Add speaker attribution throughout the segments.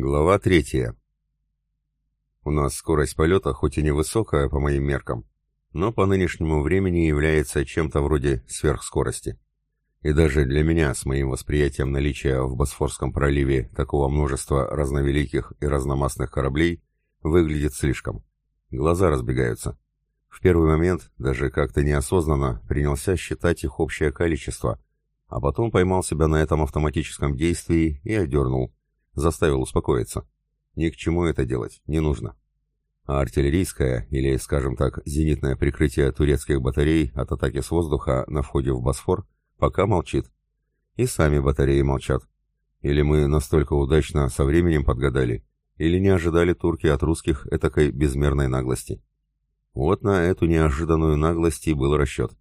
Speaker 1: Глава третья. У нас скорость полета хоть и невысокая по моим меркам, но по нынешнему времени является чем-то вроде сверхскорости. И даже для меня, с моим восприятием наличия в Босфорском проливе такого множества разновеликих и разномастных кораблей, выглядит слишком. Глаза разбегаются. В первый момент, даже как-то неосознанно, принялся считать их общее количество, а потом поймал себя на этом автоматическом действии и одернул – заставил успокоиться. Ни к чему это делать, не нужно. А артиллерийское, или, скажем так, зенитное прикрытие турецких батарей от атаки с воздуха на входе в Босфор пока молчит. И сами батареи молчат. Или мы настолько удачно со временем подгадали, или не ожидали турки от русских этакой безмерной наглости. Вот на эту неожиданную наглость и был расчет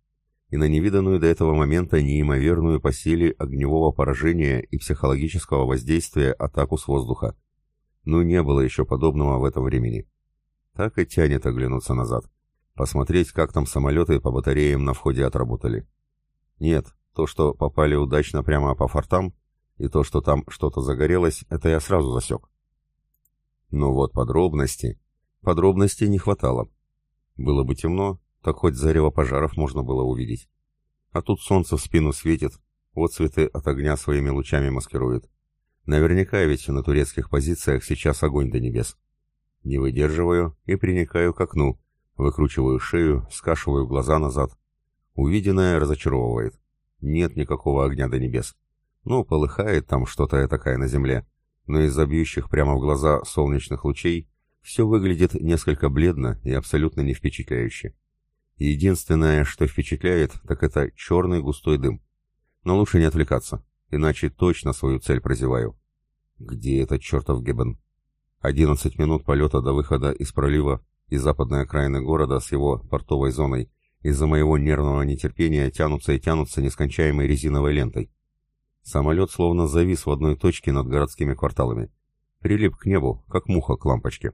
Speaker 1: и на невиданную до этого момента неимоверную по силе огневого поражения и психологического воздействия атаку с воздуха. Ну, не было еще подобного в этом времени. Так и тянет оглянуться назад. Посмотреть, как там самолеты по батареям на входе отработали. Нет, то, что попали удачно прямо по фортам, и то, что там что-то загорелось, это я сразу засек. Но вот подробности... Подробностей не хватало. Было бы темно, так хоть зарево пожаров можно было увидеть. А тут солнце в спину светит, вот цветы от огня своими лучами маскирует. Наверняка ведь на турецких позициях сейчас огонь до небес. Не выдерживаю и приникаю к окну, выкручиваю шею, скашиваю глаза назад. Увиденное разочаровывает. Нет никакого огня до небес. Ну, полыхает там что-то такое на земле, но из-за бьющих прямо в глаза солнечных лучей все выглядит несколько бледно и абсолютно не впечатляюще. Единственное, что впечатляет, так это черный густой дым. Но лучше не отвлекаться, иначе точно свою цель прозеваю. Где этот чертов Гебен? Одиннадцать минут полета до выхода из пролива и западной окраины города с его портовой зоной из-за моего нервного нетерпения тянутся и тянутся нескончаемой резиновой лентой. Самолет словно завис в одной точке над городскими кварталами. Прилип к небу, как муха к лампочке.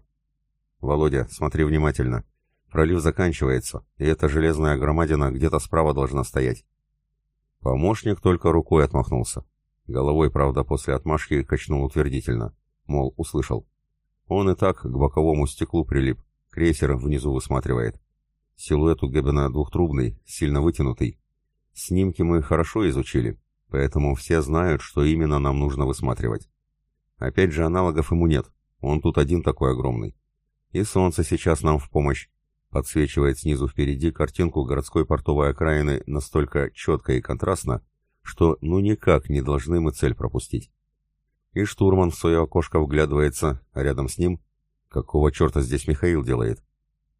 Speaker 1: «Володя, смотри внимательно. Пролив заканчивается, и эта железная громадина где-то справа должна стоять. Помощник только рукой отмахнулся. Головой, правда, после отмашки качнул утвердительно. Мол, услышал. Он и так к боковому стеклу прилип, крейсер внизу высматривает. Силуэт у Геббена двухтрубный, сильно вытянутый. Снимки мы хорошо изучили, поэтому все знают, что именно нам нужно высматривать. Опять же, аналогов ему нет, он тут один такой огромный. И солнце сейчас нам в помощь, подсвечивает снизу впереди картинку городской портовой окраины настолько четко и контрастно, что ну никак не должны мы цель пропустить. И штурман в свое окошко вглядывается, а рядом с ним... Какого черта здесь Михаил делает?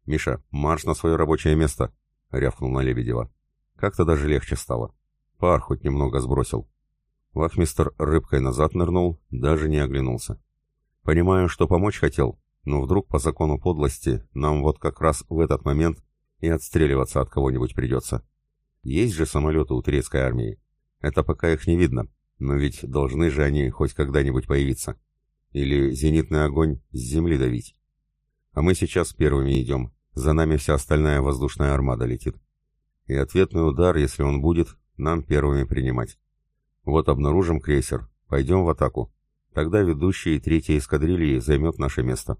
Speaker 1: «Миша, марш на свое рабочее место!» — рявкнул на Лебедева. Как-то даже легче стало. Пар хоть немного сбросил. Вахмистер рыбкой назад нырнул, даже не оглянулся. Понимаю, что помочь хотел, но вдруг по закону подлости нам вот как раз в этот момент и отстреливаться от кого-нибудь придется. Есть же самолеты у турецкой армии. Это пока их не видно, но ведь должны же они хоть когда-нибудь появиться. Или зенитный огонь с земли давить. А мы сейчас первыми идем, за нами вся остальная воздушная армада летит. И ответный удар, если он будет, нам первыми принимать. Вот обнаружим крейсер, пойдем в атаку. Тогда ведущий третьей эскадрильи займет наше место.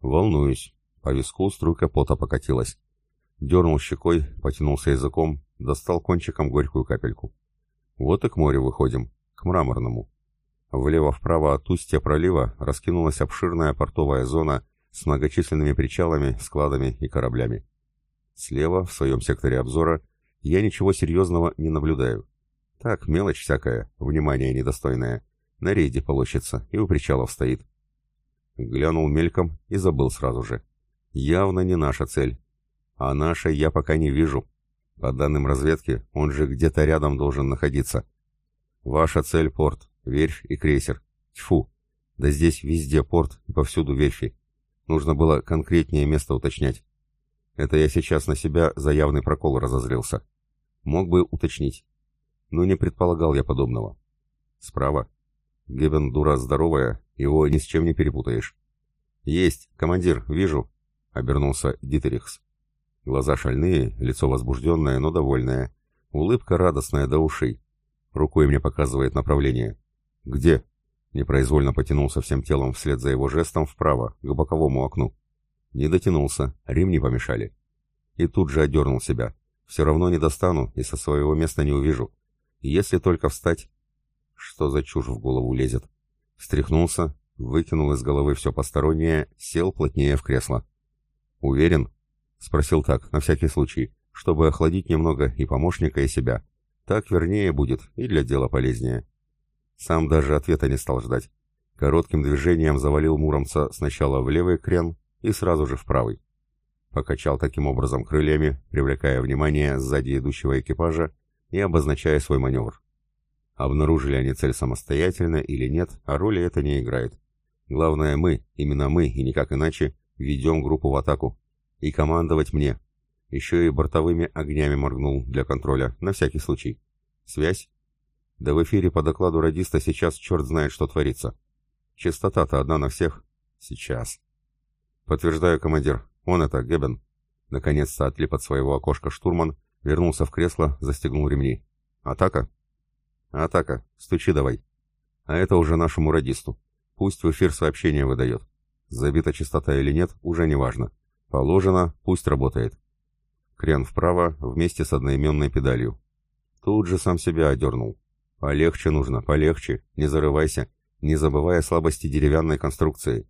Speaker 1: Волнуюсь. По виску струйка пота покатилась. Дернул щекой, потянулся языком, достал кончиком горькую капельку. Вот и к морю выходим, к мраморному. Влево-вправо от устья пролива раскинулась обширная портовая зона с многочисленными причалами, складами и кораблями. Слева, в своем секторе обзора, я ничего серьезного не наблюдаю. Так, мелочь всякая, внимание недостойное. На рейде полощется и у причалов стоит. Глянул мельком и забыл сразу же. Явно не наша цель. А наша я пока не вижу. По данным разведки, он же где-то рядом должен находиться. Ваша цель — порт, верфь и крейсер. Тьфу! Да здесь везде порт и повсюду верфи. Нужно было конкретнее место уточнять. Это я сейчас на себя за явный прокол разозлился. Мог бы уточнить. Но не предполагал я подобного. Справа. Гебен дура здоровая, его ни с чем не перепутаешь. «Есть, командир, вижу», — обернулся Дитерихс. Глаза шальные, лицо возбужденное, но довольное. Улыбка радостная до ушей. Рукой мне показывает направление. «Где?» Непроизвольно потянулся всем телом вслед за его жестом вправо, к боковому окну. Не дотянулся, ремни помешали. И тут же одернул себя. Все равно не достану и со своего места не увижу. Если только встать... Что за чушь в голову лезет? Встряхнулся, выкинул из головы все постороннее, сел плотнее в кресло. «Уверен?» — спросил так, на всякий случай, чтобы охладить немного и помощника, и себя. Так вернее будет и для дела полезнее. Сам даже ответа не стал ждать. Коротким движением завалил Муромца сначала в левый крен и сразу же в правый. Покачал таким образом крыльями, привлекая внимание сзади идущего экипажа и обозначая свой маневр. Обнаружили они цель самостоятельно или нет, а роли это не играет. Главное мы, именно мы и никак иначе, ведем группу в атаку. И командовать мне. Еще и бортовыми огнями моргнул для контроля, на всякий случай. Связь? Да в эфире по докладу радиста сейчас черт знает, что творится. Частота-то одна на всех. Сейчас. Подтверждаю, командир. Он это, Гебен. Наконец-то отлип от своего окошка штурман, вернулся в кресло, застегнул ремни. Атака? Атака. Стучи давай. А это уже нашему радисту. Пусть в эфир сообщение выдает. Забита частота или нет, уже не важно. Положено, пусть работает. Крен вправо вместе с одноименной педалью. Тут же сам себя одернул. Полегче нужно, полегче, не зарывайся, не забывая слабости деревянной конструкции.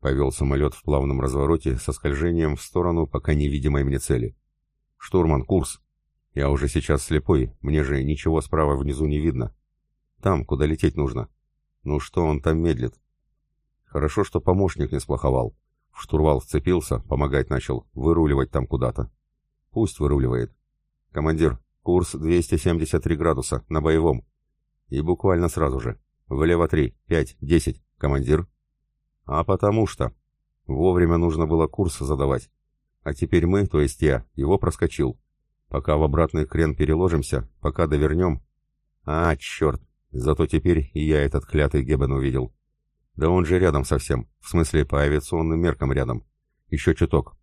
Speaker 1: Повел самолет в плавном развороте со скольжением в сторону пока невидимой мне цели. «Штурман, курс!» «Я уже сейчас слепой, мне же ничего справа внизу не видно. Там, куда лететь нужно. Ну что он там медлит?» Хорошо, что помощник не сплоховал. В штурвал вцепился, помогать начал, выруливать там куда-то. Пусть выруливает. Командир, курс 273 градуса, на боевом. И буквально сразу же. Влево 3, 5, 10. Командир. А потому что. Вовремя нужно было курс задавать. А теперь мы, то есть я, его проскочил. Пока в обратный крен переложимся, пока довернем. А, черт. Зато теперь и я этот клятый Гебен увидел. Да он же рядом совсем. В смысле, по авиационным меркам рядом. Еще чуток.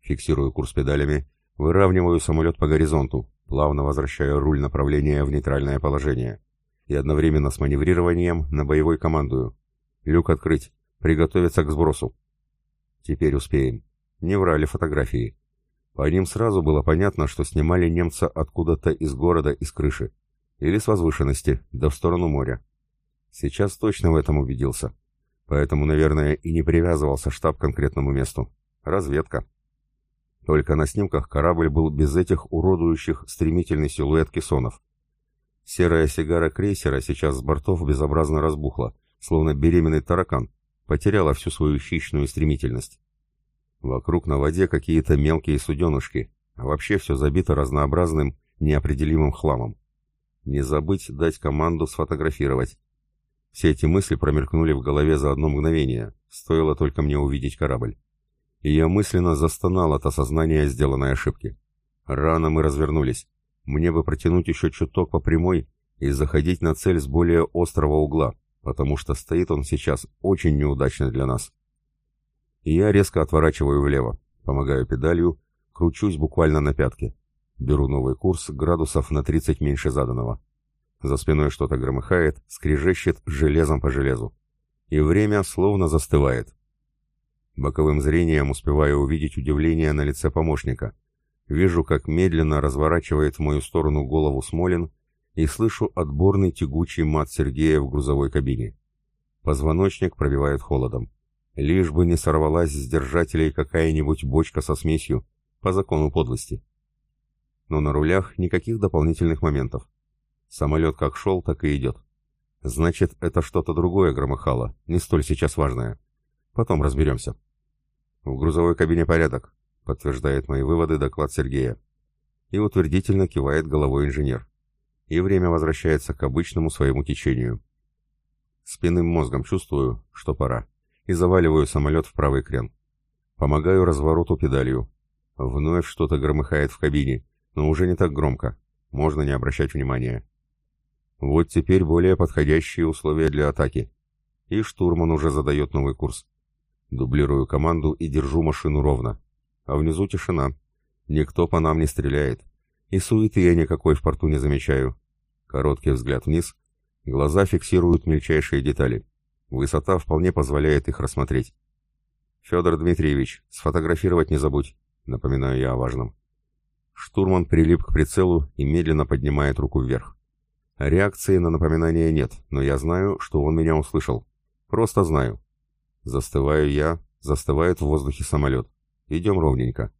Speaker 1: Фиксирую курс педалями. Выравниваю самолет по горизонту. Плавно возвращаю руль направления в нейтральное положение и одновременно с маневрированием на боевой командую. Люк открыть, приготовиться к сбросу. Теперь успеем. Не врали фотографии. По ним сразу было понятно, что снимали немца откуда-то из города, из крыши. Или с возвышенности, да в сторону моря. Сейчас точно в этом убедился. Поэтому, наверное, и не привязывался штаб к конкретному месту. Разведка. Только на снимках корабль был без этих уродующих стремительный силуэт кессонов. Серая сигара крейсера сейчас с бортов безобразно разбухла, словно беременный таракан, потеряла всю свою хищную стремительность. Вокруг на воде какие-то мелкие суденышки, а вообще все забито разнообразным, неопределимым хламом. Не забыть дать команду сфотографировать. Все эти мысли промелькнули в голове за одно мгновение, стоило только мне увидеть корабль. И я мысленно застонал от осознания сделанной ошибки. Рано мы развернулись. Мне бы протянуть еще чуток по прямой и заходить на цель с более острого угла, потому что стоит он сейчас очень неудачно для нас. И я резко отворачиваю влево, помогаю педалью, кручусь буквально на пятке. Беру новый курс градусов на 30 меньше заданного. За спиной что-то громыхает, скрежещет железом по железу. И время словно застывает. Боковым зрением успеваю увидеть удивление на лице помощника. Вижу, как медленно разворачивает в мою сторону голову Смолин и слышу отборный тягучий мат Сергея в грузовой кабине. Позвоночник пробивает холодом. Лишь бы не сорвалась с держателей какая-нибудь бочка со смесью, по закону подлости. Но на рулях никаких дополнительных моментов. Самолет как шел, так и идет. Значит, это что-то другое громыхало, не столь сейчас важное. Потом разберемся. В грузовой кабине порядок подтверждает мои выводы доклад Сергея. И утвердительно кивает головой инженер. И время возвращается к обычному своему течению. Спинным мозгом чувствую, что пора, и заваливаю самолет в правый крен. Помогаю развороту педалью. Вновь что-то громыхает в кабине, но уже не так громко. Можно не обращать внимания. Вот теперь более подходящие условия для атаки. И штурман уже задает новый курс. Дублирую команду и держу машину ровно а внизу тишина. Никто по нам не стреляет. И суеты я никакой в порту не замечаю. Короткий взгляд вниз. Глаза фиксируют мельчайшие детали. Высота вполне позволяет их рассмотреть. «Федор Дмитриевич, сфотографировать не забудь», — напоминаю я о важном. Штурман прилип к прицелу и медленно поднимает руку вверх. Реакции на напоминание нет, но я знаю, что он меня услышал. Просто знаю. Застываю я, застывает в воздухе самолет. Идем ровненько.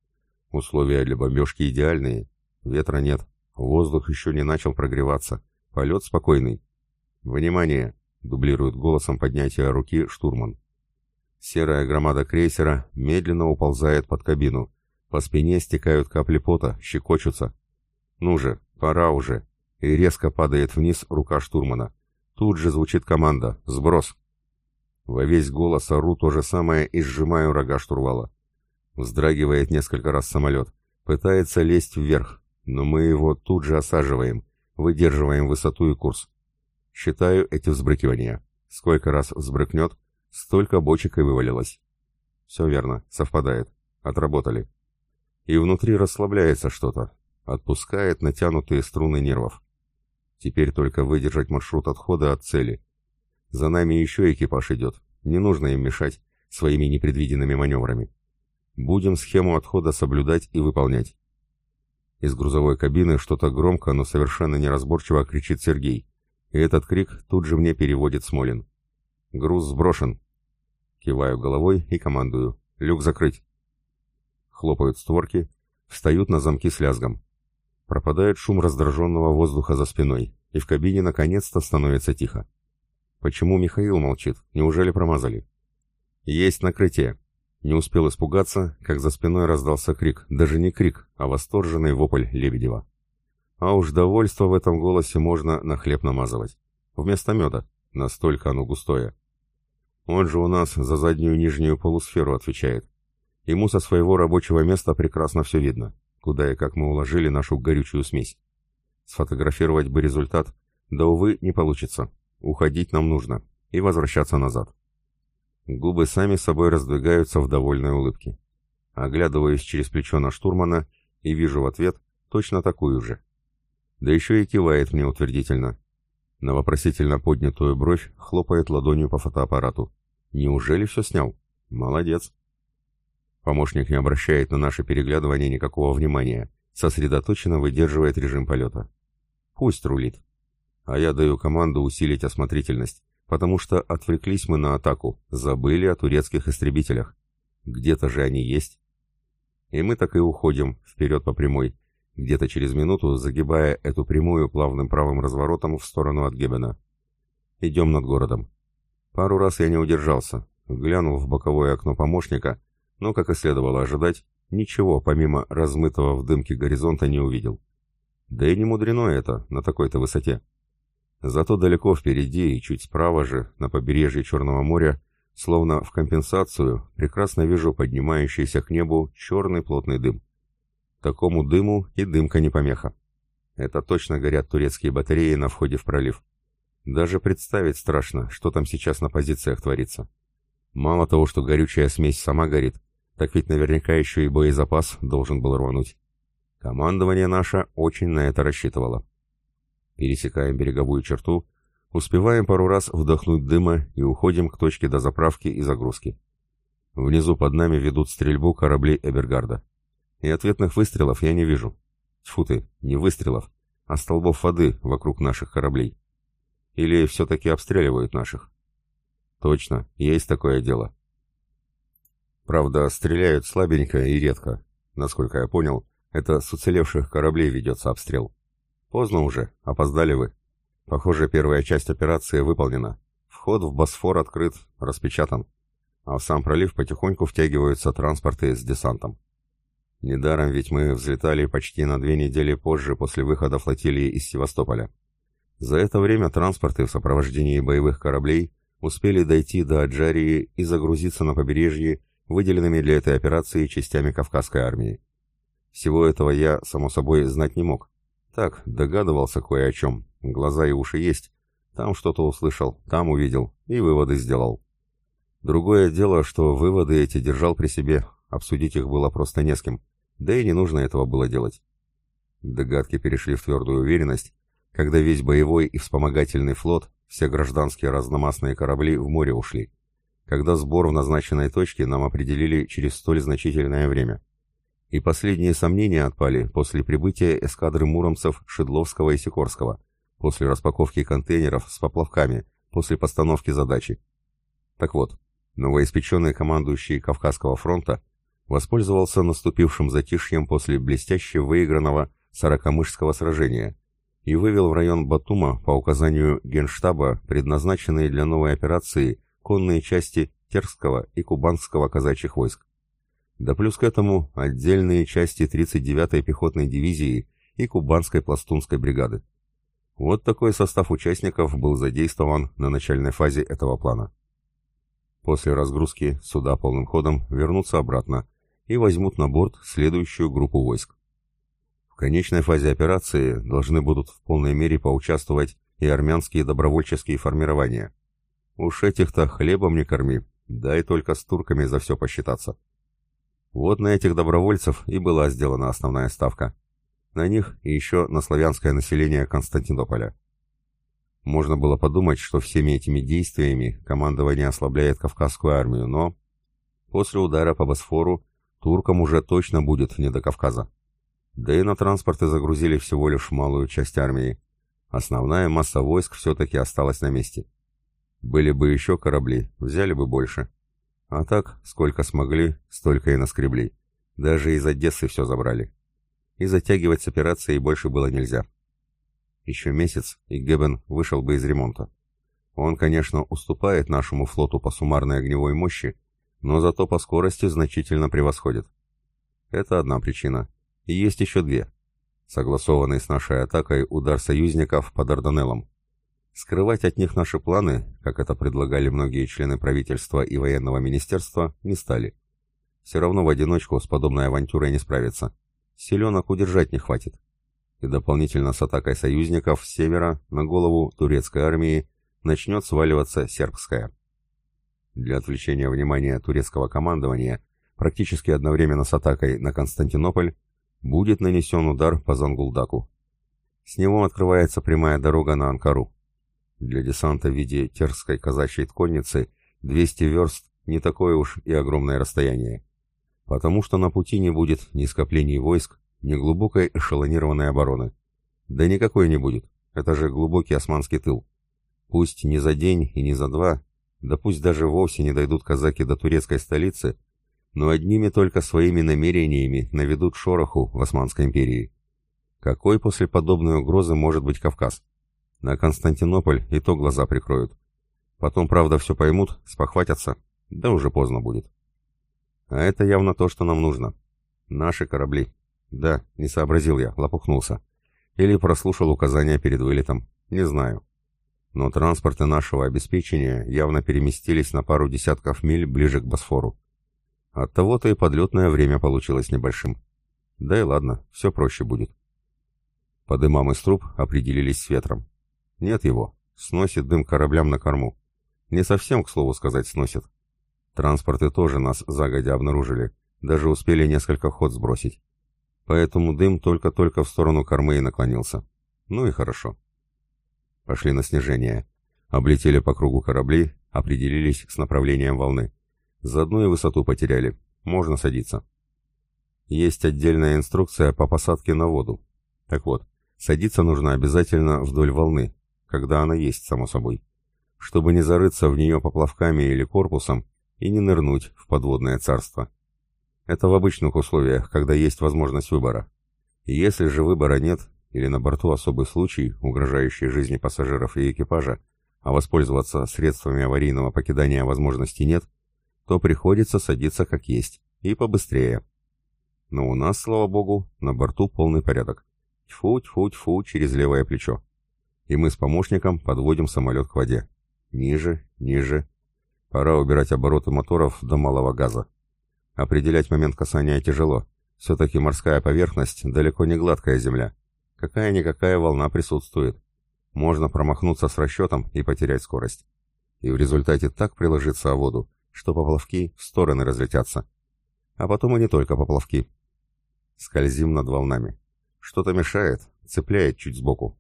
Speaker 1: Условия для бомбежки идеальные. Ветра нет. Воздух еще не начал прогреваться. Полет спокойный. «Внимание!» — дублирует голосом поднятия руки штурман. Серая громада крейсера медленно уползает под кабину. По спине стекают капли пота, щекочутся. «Ну же, пора уже!» И резко падает вниз рука штурмана. Тут же звучит команда «Сброс!» Во весь голос ору то же самое и сжимаю рога штурвала. Вздрагивает несколько раз самолет. Пытается лезть вверх, но мы его тут же осаживаем, выдерживаем высоту и курс. Считаю эти взбрыкивания. Сколько раз взбрыкнет, столько бочек и вывалилось. Все верно, совпадает. Отработали. И внутри расслабляется что-то. Отпускает натянутые струны нервов. Теперь только выдержать маршрут отхода от цели. За нами еще экипаж идет. Не нужно им мешать своими непредвиденными маневрами. Будем схему отхода соблюдать и выполнять. Из грузовой кабины что-то громко, но совершенно неразборчиво кричит Сергей. И этот крик тут же мне переводит Смолин. «Груз сброшен!» Киваю головой и командую. «Люк закрыть!» Хлопают створки, встают на замки с лязгом. Пропадает шум раздраженного воздуха за спиной, и в кабине наконец-то становится тихо. Почему Михаил молчит? Неужели промазали? Есть накрытие. Не успел испугаться, как за спиной раздался крик. Даже не крик, а восторженный вопль Лебедева. А уж довольство в этом голосе можно на хлеб намазывать. Вместо меда. Настолько оно густое. Он же у нас за заднюю нижнюю полусферу отвечает. Ему со своего рабочего места прекрасно все видно, куда и как мы уложили нашу горючую смесь. Сфотографировать бы результат, да, увы, не получится. Уходить нам нужно. И возвращаться назад. Губы сами собой раздвигаются в довольной улыбке. Оглядываюсь через плечо на штурмана и вижу в ответ точно такую же. Да еще и кивает мне утвердительно. На вопросительно поднятую бровь хлопает ладонью по фотоаппарату. Неужели все снял? Молодец. Помощник не обращает на наше переглядывание никакого внимания, сосредоточенно выдерживает режим полета. Пусть рулит. А я даю команду усилить осмотрительность, потому что отвлеклись мы на атаку, забыли о турецких истребителях. Где-то же они есть. И мы так и уходим вперед по прямой, где-то через минуту загибая эту прямую плавным правым разворотом в сторону от Гебена. Идем над городом. Пару раз я не удержался, глянул в боковое окно помощника, но, как и следовало ожидать, ничего помимо размытого в дымке горизонта не увидел. Да и не мудрено это на такой-то высоте. Зато далеко впереди и чуть справа же, на побережье Черного моря, словно в компенсацию, прекрасно вижу поднимающийся к небу черный плотный дым. Такому дыму и дымка не помеха. Это точно горят турецкие батареи на входе в пролив. Даже представить страшно, что там сейчас на позициях творится. Мало того, что горючая смесь сама горит, так ведь наверняка еще и боезапас должен был рвануть. Командование наше очень на это рассчитывало. Пересекаем береговую черту, успеваем пару раз вдохнуть дыма и уходим к точке дозаправки и загрузки. Внизу под нами ведут стрельбу корабли Эбергарда. И ответных выстрелов я не вижу. Тьфу ты, не выстрелов, а столбов воды вокруг наших кораблей. Или все-таки обстреливают наших? Точно, есть такое дело. Правда, стреляют слабенько и редко. Насколько я понял, это с уцелевших кораблей ведется обстрел. Поздно уже, опоздали вы. Похоже, первая часть операции выполнена. Вход в Босфор открыт, распечатан. А в сам пролив потихоньку втягиваются транспорты с десантом. Недаром ведь мы взлетали почти на две недели позже после выхода флотилии из Севастополя. За это время транспорты в сопровождении боевых кораблей успели дойти до Аджарии и загрузиться на побережье выделенными для этой операции частями Кавказской армии. Всего этого я, само собой, знать не мог. Так, догадывался кое о чем. Глаза и уши есть. Там что-то услышал, там увидел и выводы сделал. Другое дело, что выводы эти держал при себе, обсудить их было просто не с кем, да и не нужно этого было делать. Догадки перешли в твердую уверенность, когда весь боевой и вспомогательный флот, все гражданские разномастные корабли в море ушли. Когда сбор в назначенной точке нам определили через столь значительное время. И последние сомнения отпали после прибытия эскадры муромцев Шедловского и Сикорского, после распаковки контейнеров с поплавками, после постановки задачи. Так вот, новоиспеченный командующий Кавказского фронта воспользовался наступившим затишьем после блестяще выигранного Сорокомышского сражения и вывел в район Батума по указанию Генштаба предназначенные для новой операции конные части Терского и Кубанского казачьих войск. Да плюс к этому отдельные части 39-й пехотной дивизии и Кубанской пластунской бригады. Вот такой состав участников был задействован на начальной фазе этого плана. После разгрузки суда полным ходом вернутся обратно и возьмут на борт следующую группу войск. В конечной фазе операции должны будут в полной мере поучаствовать и армянские добровольческие формирования. Уж этих-то хлебом не корми, дай только с турками за все посчитаться. Вот на этих добровольцев и была сделана основная ставка. На них и еще на славянское население Константинополя. Можно было подумать, что всеми этими действиями командование ослабляет Кавказскую армию, но после удара по Босфору туркам уже точно будет не до Кавказа. Да и на транспорты загрузили всего лишь малую часть армии. Основная масса войск все-таки осталась на месте. Были бы еще корабли, взяли бы больше. А так, сколько смогли, столько и наскребли. Даже из Одессы все забрали. И затягивать с операцией больше было нельзя. Еще месяц, и Гебен вышел бы из ремонта. Он, конечно, уступает нашему флоту по суммарной огневой мощи, но зато по скорости значительно превосходит. Это одна причина. И есть еще две. Согласованный с нашей атакой удар союзников по Дарданеллам. Скрывать от них наши планы, как это предлагали многие члены правительства и военного министерства, не стали. Все равно в одиночку с подобной авантюрой не справиться. Селенок удержать не хватит. И дополнительно с атакой союзников с севера на голову турецкой армии начнет сваливаться сербская. Для отвлечения внимания турецкого командования практически одновременно с атакой на Константинополь будет нанесен удар по Зангулдаку. С него открывается прямая дорога на Анкару. Для десанта в виде терской казачьей конницы 200 верст не такое уж и огромное расстояние. Потому что на пути не будет ни скоплений войск, ни глубокой эшелонированной обороны. Да никакой не будет. Это же глубокий османский тыл. Пусть не за день и не за два, да пусть даже вовсе не дойдут казаки до турецкой столицы, но одними только своими намерениями наведут шороху в Османской империи. Какой после подобной угрозы может быть Кавказ? На Константинополь и то глаза прикроют. Потом, правда, все поймут, спохватятся, да уже поздно будет. А это явно то, что нам нужно. Наши корабли. Да, не сообразил я, лопухнулся. Или прослушал указания перед вылетом. Не знаю. Но транспорты нашего обеспечения явно переместились на пару десятков миль ближе к Босфору. Оттого-то и подлетное время получилось небольшим. Да и ладно, все проще будет. По дымам из труб определились с ветром. Нет его. Сносит дым кораблям на корму. Не совсем, к слову сказать, сносит. Транспорты тоже нас загодя обнаружили. Даже успели несколько ход сбросить. Поэтому дым только-только в сторону кормы и наклонился. Ну и хорошо. Пошли на снижение. Облетели по кругу корабли, определились с направлением волны. Заодно и высоту потеряли. Можно садиться. Есть отдельная инструкция по посадке на воду. Так вот, садиться нужно обязательно вдоль волны, когда она есть, само собой. Чтобы не зарыться в нее поплавками или корпусом и не нырнуть в подводное царство. Это в обычных условиях, когда есть возможность выбора. Если же выбора нет, или на борту особый случай, угрожающий жизни пассажиров и экипажа, а воспользоваться средствами аварийного покидания возможности нет, то приходится садиться как есть, и побыстрее. Но у нас, слава богу, на борту полный порядок. Тьфу-тьфу-тьфу через левое плечо. И мы с помощником подводим самолет к воде. Ниже, ниже. Пора убирать обороты моторов до малого газа. Определять момент касания тяжело. Все-таки морская поверхность далеко не гладкая земля. Какая-никакая волна присутствует. Можно промахнуться с расчетом и потерять скорость. И в результате так приложиться о воду, что поплавки в стороны разлетятся. А потом и не только поплавки. Скользим над волнами. Что-то мешает, цепляет чуть сбоку.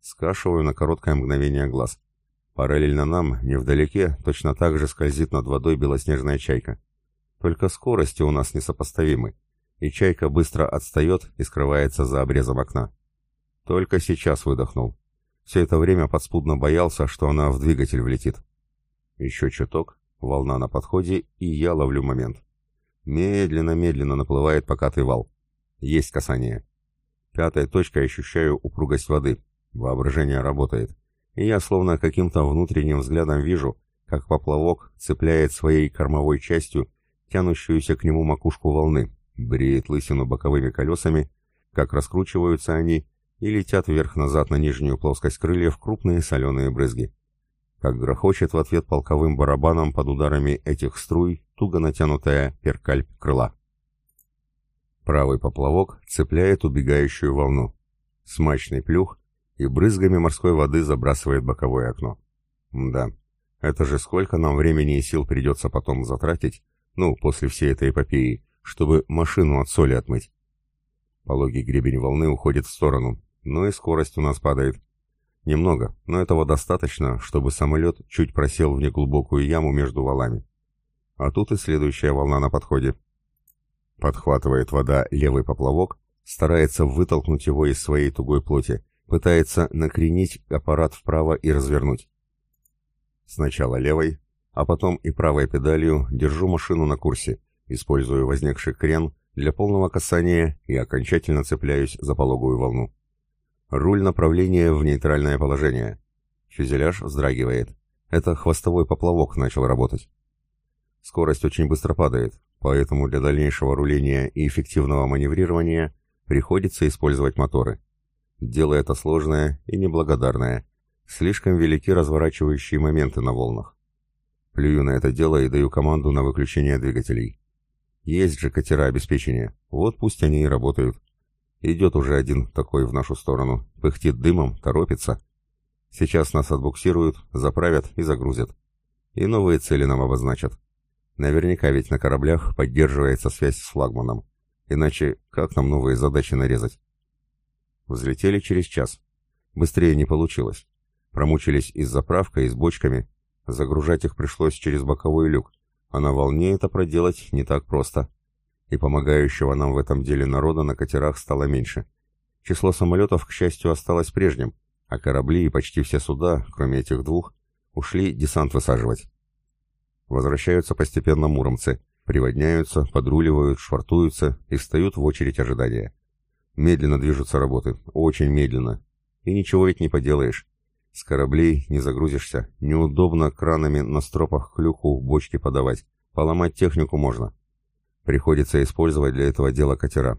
Speaker 1: Скашиваю на короткое мгновение глаз. Параллельно нам, невдалеке, точно так же скользит над водой белоснежная чайка. Только скорости у нас несопоставимы, и чайка быстро отстает и скрывается за обрезом окна. Только сейчас выдохнул. Все это время подспудно боялся, что она в двигатель влетит. Еще чуток, волна на подходе, и я ловлю момент. Медленно-медленно наплывает покатый вал. Есть касание. Пятой точкой ощущаю упругость воды. Воображение работает и я словно каким-то внутренним взглядом вижу, как поплавок цепляет своей кормовой частью тянущуюся к нему макушку волны, бреет лысину боковыми колесами, как раскручиваются они и летят вверх-назад на нижнюю плоскость крыльев крупные соленые брызги. Как грохочет в ответ полковым барабаном под ударами этих струй туго натянутая перкаль крыла. Правый поплавок цепляет убегающую волну. Смачный плюх, и брызгами морской воды забрасывает боковое окно. Да, это же сколько нам времени и сил придется потом затратить, ну, после всей этой эпопеи, чтобы машину от соли отмыть. Пологий гребень волны уходит в сторону, но и скорость у нас падает. Немного, но этого достаточно, чтобы самолет чуть просел в неглубокую яму между валами. А тут и следующая волна на подходе. Подхватывает вода левый поплавок, старается вытолкнуть его из своей тугой плоти, Пытается накренить аппарат вправо и развернуть. Сначала левой, а потом и правой педалью держу машину на курсе, используя возникший крен для полного касания и окончательно цепляюсь за пологую волну. Руль направления в нейтральное положение. Фюзеляж вздрагивает. Это хвостовой поплавок начал работать. Скорость очень быстро падает, поэтому для дальнейшего руления и эффективного маневрирования приходится использовать моторы. Дело это сложное и неблагодарное. Слишком велики разворачивающие моменты на волнах. Плюю на это дело и даю команду на выключение двигателей. Есть же катера обеспечения, вот пусть они и работают. Идет уже один такой в нашу сторону, пыхтит дымом, торопится. Сейчас нас отбуксируют, заправят и загрузят. И новые цели нам обозначат. Наверняка ведь на кораблях поддерживается связь с флагманом. Иначе как нам новые задачи нарезать? Взлетели через час. Быстрее не получилось. Промучились и с заправкой, и с бочками. Загружать их пришлось через боковой люк, а на волне это проделать не так просто. И помогающего нам в этом деле народа на катерах стало меньше. Число самолетов, к счастью, осталось прежним, а корабли и почти все суда, кроме этих двух, ушли десант высаживать. Возвращаются постепенно муромцы, приводняются, подруливают, швартуются и встают в очередь ожидания. Медленно движутся работы, очень медленно. И ничего ведь не поделаешь. С кораблей не загрузишься, неудобно кранами на стропах клюку в бочке подавать, поломать технику можно. Приходится использовать для этого дела катера.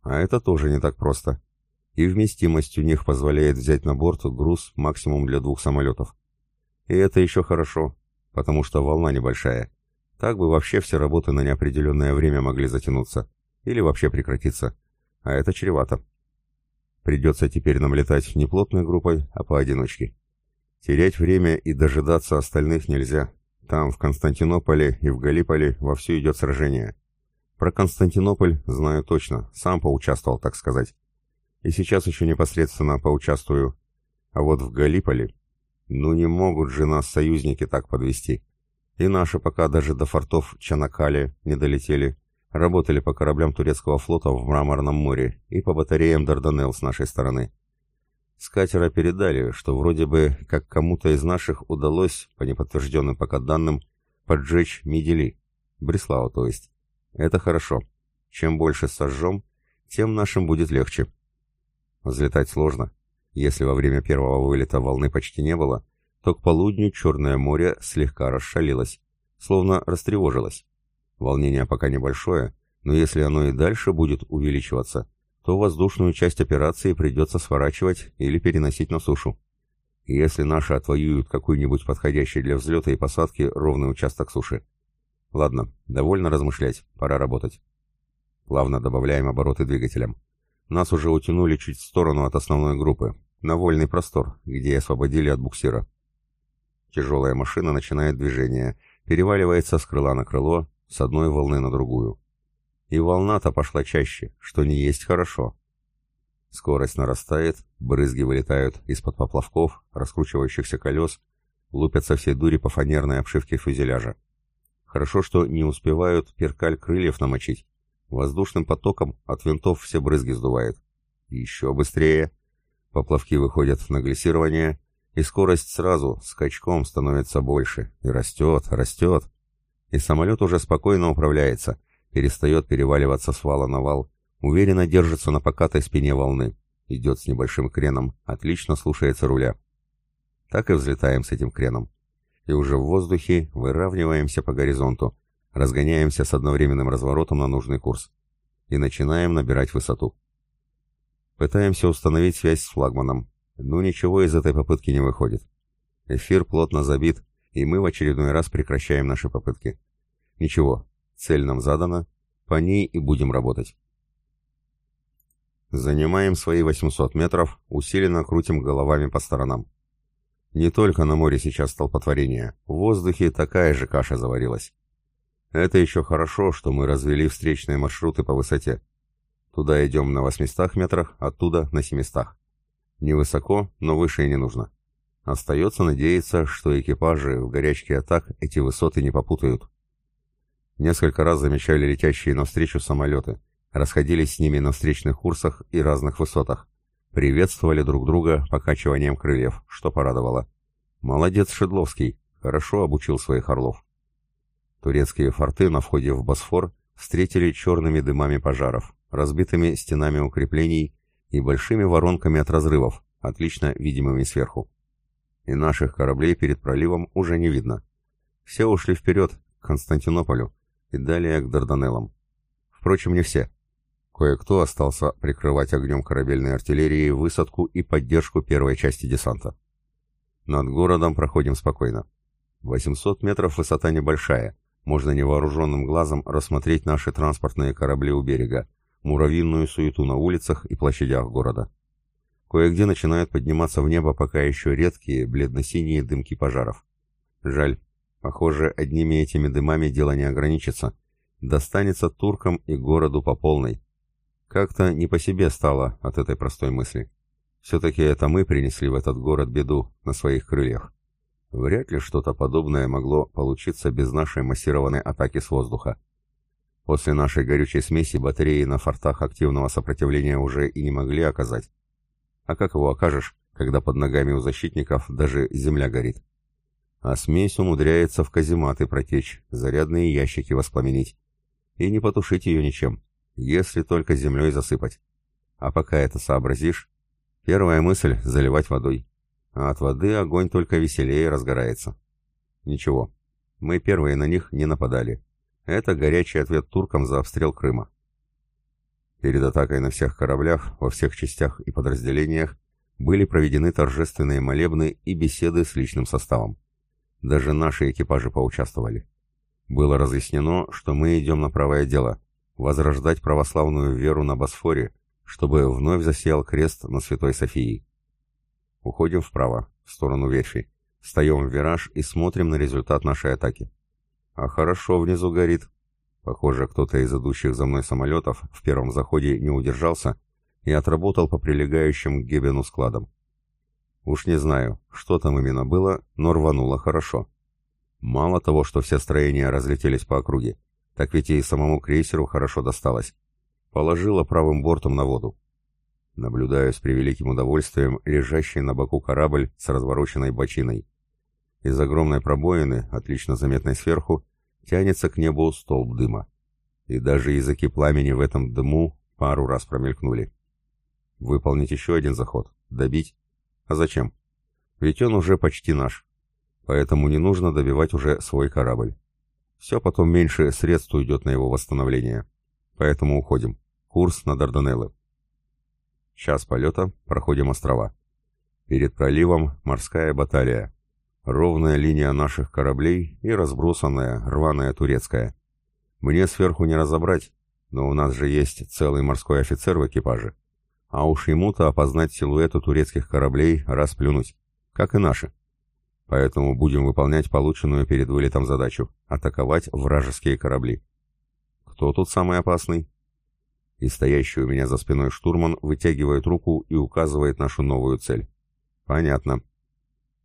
Speaker 1: А это тоже не так просто. И вместимость у них позволяет взять на борт груз максимум для двух самолетов. И это еще хорошо, потому что волна небольшая. Так бы вообще все работы на неопределенное время могли затянуться. Или вообще прекратиться а это чревато. Придется теперь нам летать не плотной группой, а поодиночке. Терять время и дожидаться остальных нельзя. Там, в Константинополе и в Галиполе, вовсю идет сражение. Про Константинополь знаю точно, сам поучаствовал, так сказать. И сейчас еще непосредственно поучаствую. А вот в Галиполе... Ну не могут же нас союзники так подвести. И наши пока даже до фортов Чанакали не долетели, Работали по кораблям турецкого флота в Мраморном море и по батареям Дарданелл с нашей стороны. С катера передали, что вроде бы как кому-то из наших удалось, по неподтвержденным пока данным, поджечь Мидели. Бреслау, то есть. Это хорошо. Чем больше сожжем, тем нашим будет легче. Взлетать сложно. Если во время первого вылета волны почти не было, то к полудню Черное море слегка расшалилось, словно растревожилось. Волнение пока небольшое, но если оно и дальше будет увеличиваться, то воздушную часть операции придется сворачивать или переносить на сушу. Если наши отвоюют какой-нибудь подходящий для взлета и посадки ровный участок суши. Ладно, довольно размышлять, пора работать. Плавно добавляем обороты двигателям. Нас уже утянули чуть в сторону от основной группы, на вольный простор, где освободили от буксира. Тяжелая машина начинает движение, переваливается с крыла на крыло, с одной волны на другую. И волна-то пошла чаще, что не есть хорошо. Скорость нарастает, брызги вылетают из-под поплавков, раскручивающихся колес, лупят со всей дури по фанерной обшивке фюзеляжа. Хорошо, что не успевают перкаль крыльев намочить. Воздушным потоком от винтов все брызги сдувает. Еще быстрее. Поплавки выходят на глиссирование, и скорость сразу, скачком, становится больше. И растет, растет. И самолет уже спокойно управляется, перестает переваливаться с вала на вал, уверенно держится на покатой спине волны, идет с небольшим креном, отлично слушается руля. Так и взлетаем с этим креном. И уже в воздухе выравниваемся по горизонту, разгоняемся с одновременным разворотом на нужный курс. И начинаем набирать высоту. Пытаемся установить связь с флагманом, но ничего из этой попытки не выходит. Эфир плотно забит, и мы в очередной раз прекращаем наши попытки. Ничего, цель нам задана, по ней и будем работать. Занимаем свои 800 метров, усиленно крутим головами по сторонам. Не только на море сейчас столпотворение, в воздухе такая же каша заварилась. Это еще хорошо, что мы развели встречные маршруты по высоте. Туда идем на 800 метрах, оттуда на 700. Невысоко, но выше и не нужно. Остается надеяться, что экипажи в горячке атак эти высоты не попутают. Несколько раз замечали летящие навстречу самолеты, расходились с ними на встречных курсах и разных высотах, приветствовали друг друга покачиванием крыльев, что порадовало. Молодец Шедловский, хорошо обучил своих орлов. Турецкие форты на входе в Босфор встретили черными дымами пожаров, разбитыми стенами укреплений и большими воронками от разрывов, отлично видимыми сверху. И наших кораблей перед проливом уже не видно. Все ушли вперед, к Константинополю, и далее к Дарданеллам. Впрочем, не все. Кое-кто остался прикрывать огнем корабельной артиллерии высадку и поддержку первой части десанта. Над городом проходим спокойно. 800 метров высота небольшая, можно невооруженным глазом рассмотреть наши транспортные корабли у берега, муравьиную суету на улицах и площадях города. Кое-где начинают подниматься в небо пока еще редкие бледно-синие дымки пожаров. Жаль, Похоже, одними этими дымами дело не ограничится. Достанется туркам и городу по полной. Как-то не по себе стало от этой простой мысли. Все-таки это мы принесли в этот город беду на своих крыльях. Вряд ли что-то подобное могло получиться без нашей массированной атаки с воздуха. После нашей горючей смеси батареи на фортах активного сопротивления уже и не могли оказать. А как его окажешь, когда под ногами у защитников даже земля горит? а смесь умудряется в казематы протечь, зарядные ящики воспламенить. И не потушить ее ничем, если только землей засыпать. А пока это сообразишь, первая мысль — заливать водой. А от воды огонь только веселее разгорается. Ничего, мы первые на них не нападали. Это горячий ответ туркам за обстрел Крыма. Перед атакой на всех кораблях, во всех частях и подразделениях были проведены торжественные молебны и беседы с личным составом. Даже наши экипажи поучаствовали. Было разъяснено, что мы идем на правое дело – возрождать православную веру на Босфоре, чтобы вновь засиял крест на Святой Софии. Уходим вправо, в сторону верфи. Встаем в вираж и смотрим на результат нашей атаки. А хорошо внизу горит. Похоже, кто-то из идущих за мной самолетов в первом заходе не удержался и отработал по прилегающим к Гебену складам. Уж не знаю, что там именно было, но рвануло хорошо. Мало того, что все строения разлетелись по округе, так ведь и самому крейсеру хорошо досталось. Положило правым бортом на воду. Наблюдаю с превеликим удовольствием лежащий на боку корабль с развороченной бочиной. Из огромной пробоины, отлично заметной сверху, тянется к небу столб дыма. И даже языки пламени в этом дыму пару раз промелькнули. Выполнить еще один заход? Добить? А зачем? Ведь он уже почти наш. Поэтому не нужно добивать уже свой корабль. Все потом меньше средств уйдет на его восстановление. Поэтому уходим. Курс на Дарданеллы. Час полета, проходим острова. Перед проливом морская баталия. Ровная линия наших кораблей и разбросанная, рваная турецкая. Мне сверху не разобрать, но у нас же есть целый морской офицер в экипаже. А уж ему-то опознать силуэты турецких кораблей расплюнуть, как и наши. Поэтому будем выполнять полученную перед вылетом задачу — атаковать вражеские корабли. Кто тут самый опасный? И стоящий у меня за спиной штурман вытягивает руку и указывает нашу новую цель. Понятно.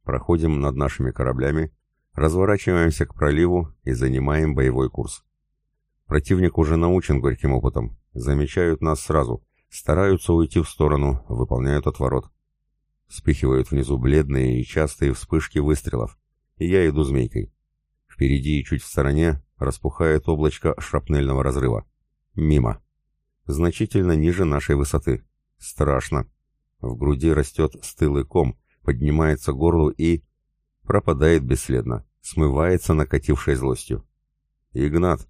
Speaker 1: проходим над нашими кораблями, разворачиваемся к проливу и занимаем боевой курс. Противник уже научен горьким опытом, замечают нас сразу, стараются уйти в сторону, выполняют отворот. Вспыхивают внизу бледные и частые вспышки выстрелов, и я иду змейкой. Впереди и чуть в стороне распухает облачко шрапнельного разрыва. Мимо. Значительно ниже нашей высоты. Страшно. В груди растет стылый ком, поднимается горлу и... пропадает бесследно, смывается накатившей злостью. «Игнат!»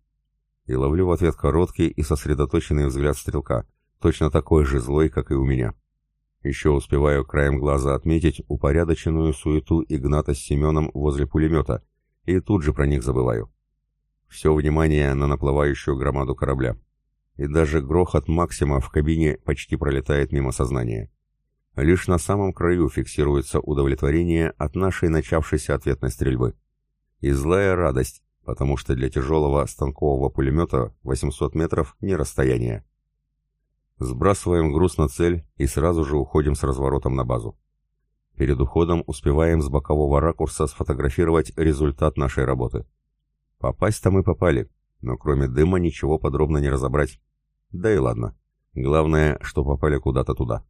Speaker 1: И ловлю в ответ короткий и сосредоточенный взгляд стрелка, точно такой же злой, как и у меня. Еще успеваю краем глаза отметить упорядоченную суету Игната с Семеном возле пулемета, и тут же про них забываю. Все внимание на наплывающую громаду корабля. И даже грохот Максима в кабине почти пролетает мимо сознания. Лишь на самом краю фиксируется удовлетворение от нашей начавшейся ответной стрельбы. И злая радость, потому что для тяжелого станкового пулемета 800 метров не расстояние. Сбрасываем груз на цель и сразу же уходим с разворотом на базу. Перед уходом успеваем с бокового ракурса сфотографировать результат нашей работы. Попасть-то мы попали, но кроме дыма ничего подробно не разобрать. Да и ладно. Главное, что попали куда-то туда.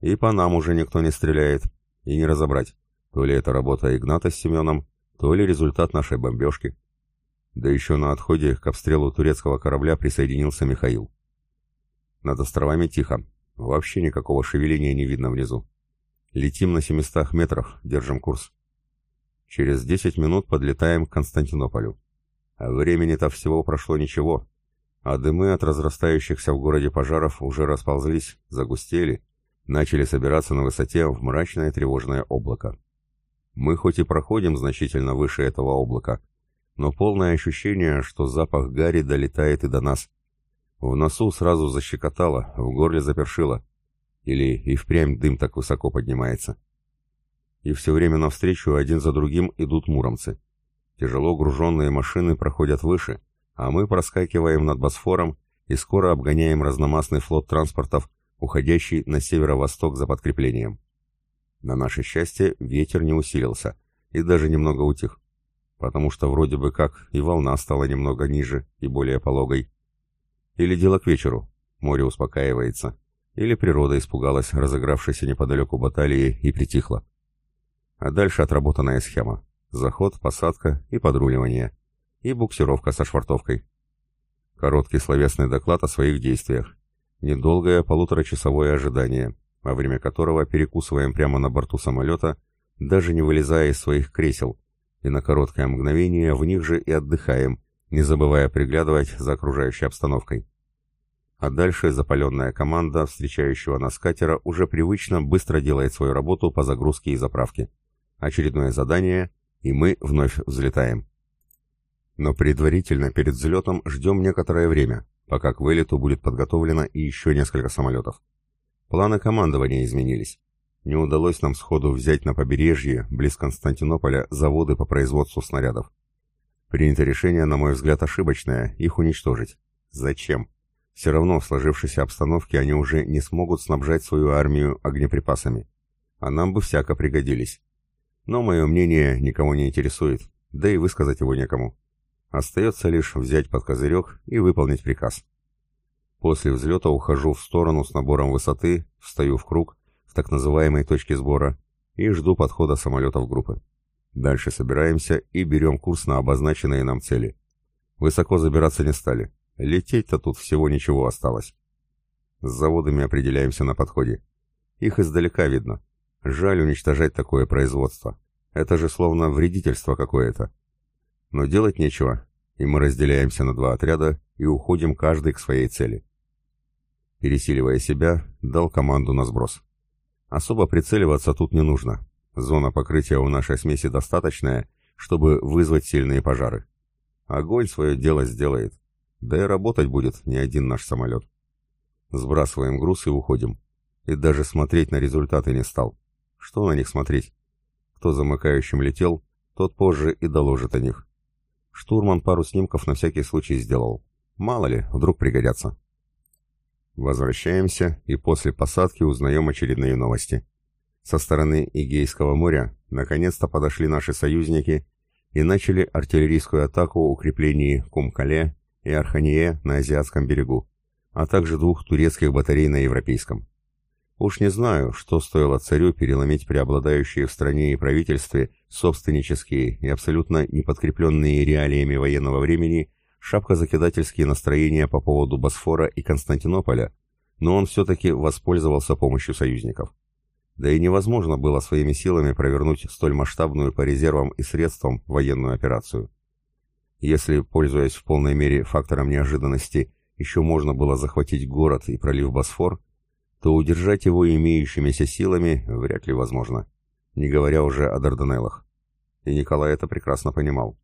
Speaker 1: И по нам уже никто не стреляет, и не разобрать, то ли это работа Игната с Семеном, то ли результат нашей бомбежки. Да еще на отходе к обстрелу турецкого корабля присоединился Михаил. Над островами тихо, вообще никакого шевеления не видно внизу. Летим на 700 метров, держим курс. Через 10 минут подлетаем к Константинополю. Времени-то всего прошло ничего, а дымы от разрастающихся в городе пожаров уже расползлись, загустели, начали собираться на высоте в мрачное тревожное облако. Мы хоть и проходим значительно выше этого облака, но полное ощущение, что запах гари долетает и до нас. В носу сразу защекотало, в горле запершило. Или и впрямь дым так высоко поднимается. И все время навстречу один за другим идут муромцы. Тяжело груженные машины проходят выше, а мы проскакиваем над Босфором и скоро обгоняем разномастный флот транспортов, уходящий на северо-восток за подкреплением. На наше счастье ветер не усилился и даже немного утих, потому что вроде бы как и волна стала немного ниже и более пологой. Или дело к вечеру, море успокаивается, или природа испугалась разыгравшейся неподалеку баталии и притихла. А дальше отработанная схема. Заход, посадка и подруливание. И буксировка со швартовкой. Короткий словесный доклад о своих действиях. Недолгое полуторачасовое ожидание, во время которого перекусываем прямо на борту самолета, даже не вылезая из своих кресел, и на короткое мгновение в них же и отдыхаем, не забывая приглядывать за окружающей обстановкой. А дальше запаленная команда встречающего нас катера уже привычно быстро делает свою работу по загрузке и заправке. Очередное задание, и мы вновь взлетаем. Но предварительно перед взлетом ждем некоторое время, пока к вылету будет подготовлено и еще несколько самолетов. Планы командования изменились. Не удалось нам сходу взять на побережье, близ Константинополя, заводы по производству снарядов. Принято решение, на мой взгляд, ошибочное, их уничтожить. Зачем? Все равно в сложившейся обстановке они уже не смогут снабжать свою армию огнеприпасами. А нам бы всяко пригодились. Но мое мнение никого не интересует, да и высказать его некому. Остается лишь взять под козырек и выполнить приказ. После взлета ухожу в сторону с набором высоты, встаю в круг, в так называемой точке сбора, и жду подхода самолетов группы. Дальше собираемся и берем курс на обозначенные нам цели. Высоко забираться не стали. Лететь-то тут всего ничего осталось. С заводами определяемся на подходе. Их издалека видно. Жаль уничтожать такое производство. Это же словно вредительство какое-то. Но делать нечего, и мы разделяемся на два отряда и уходим каждый к своей цели. Пересиливая себя, дал команду на сброс. Особо прицеливаться тут не нужно. Зона покрытия у нашей смеси достаточная, чтобы вызвать сильные пожары. Огонь свое дело сделает. Да и работать будет не один наш самолет. Сбрасываем груз и уходим. И даже смотреть на результаты не стал. Что на них смотреть? Кто замыкающим летел, тот позже и доложит о них. Штурман пару снимков на всякий случай сделал. Мало ли, вдруг пригодятся. Возвращаемся и после посадки узнаем очередные новости. Со стороны Игейского моря наконец-то подошли наши союзники и начали артиллерийскую атаку укреплений Кумкале и Архание на Азиатском берегу, а также двух турецких батарей на Европейском. Уж не знаю, что стоило царю переломить преобладающие в стране и правительстве собственнические и абсолютно неподкрепленные реалиями военного времени шапкозакидательские настроения по поводу Босфора и Константинополя, но он все-таки воспользовался помощью союзников. Да и невозможно было своими силами провернуть столь масштабную по резервам и средствам военную операцию. Если, пользуясь в полной мере фактором неожиданности, еще можно было захватить город и пролив Босфор, то удержать его имеющимися силами вряд ли возможно, не говоря уже о Дарданеллах. И Николай это прекрасно понимал.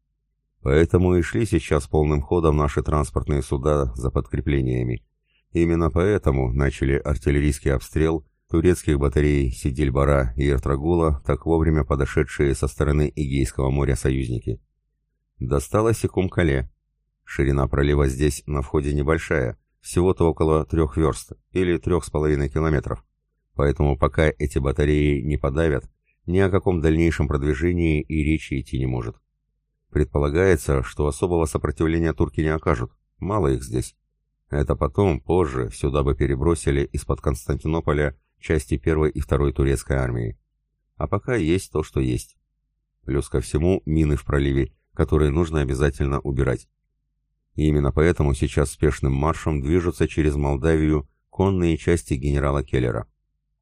Speaker 1: Поэтому и шли сейчас полным ходом наши транспортные суда за подкреплениями. Именно поэтому начали артиллерийский обстрел турецких батарей Сидильбара и Эртрагула, так вовремя подошедшие со стороны Игейского моря союзники. Досталось и Кумкале. Ширина пролива здесь на входе небольшая, всего-то около трех верст или трех с половиной километров. Поэтому пока эти батареи не подавят, ни о каком дальнейшем продвижении и речи идти не может. Предполагается, что особого сопротивления турки не окажут, мало их здесь. Это потом, позже, сюда бы перебросили из-под Константинополя части первой и второй турецкой армии. А пока есть то, что есть. Плюс ко всему мины в проливе, которые нужно обязательно убирать. И именно поэтому сейчас спешным маршем движутся через Молдавию конные части генерала Келлера.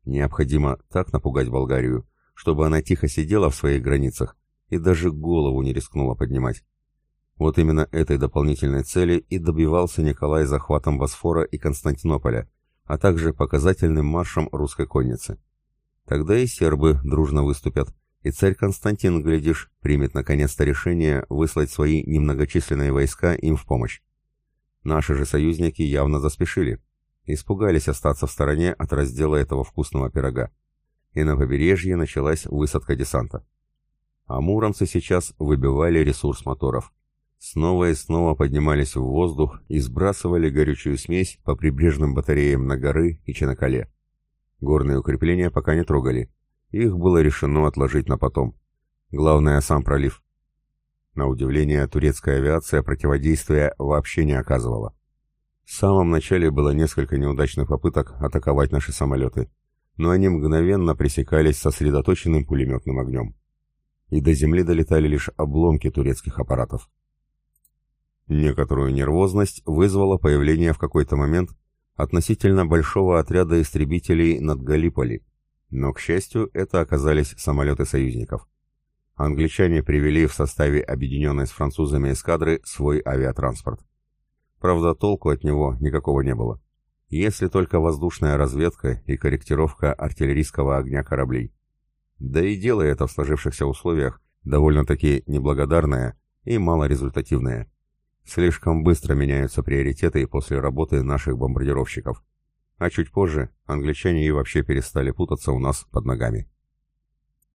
Speaker 1: Необходимо так напугать Болгарию, чтобы она тихо сидела в своих границах и даже голову не рискнула поднимать. Вот именно этой дополнительной цели и добивался Николай захватом Босфора и Константинополя, а также показательным маршем русской конницы. Тогда и сербы дружно выступят, и царь Константин, глядишь, примет наконец-то решение выслать свои немногочисленные войска им в помощь. Наши же союзники явно заспешили, испугались остаться в стороне от раздела этого вкусного пирога. И на побережье началась высадка десанта. А муромцы сейчас выбивали ресурс моторов. Снова и снова поднимались в воздух и сбрасывали горючую смесь по прибрежным батареям на горы и Чанакале. Горные укрепления пока не трогали, их было решено отложить на потом. Главное, сам пролив. На удивление, турецкая авиация противодействия вообще не оказывала. В самом начале было несколько неудачных попыток атаковать наши самолеты, но они мгновенно пресекались сосредоточенным пулеметным огнем. И до земли долетали лишь обломки турецких аппаратов. Некоторую нервозность вызвало появление в какой-то момент относительно большого отряда истребителей над Галиполи, но, к счастью, это оказались самолеты союзников. Англичане привели в составе объединенной с французами эскадры свой авиатранспорт. Правда, толку от него никакого не было. Если только воздушная разведка и корректировка артиллерийского огня кораблей. Да и дело это в сложившихся условиях довольно-таки неблагодарное и малорезультативное. Слишком быстро меняются приоритеты после работы наших бомбардировщиков – а чуть позже англичане и вообще перестали путаться у нас под ногами.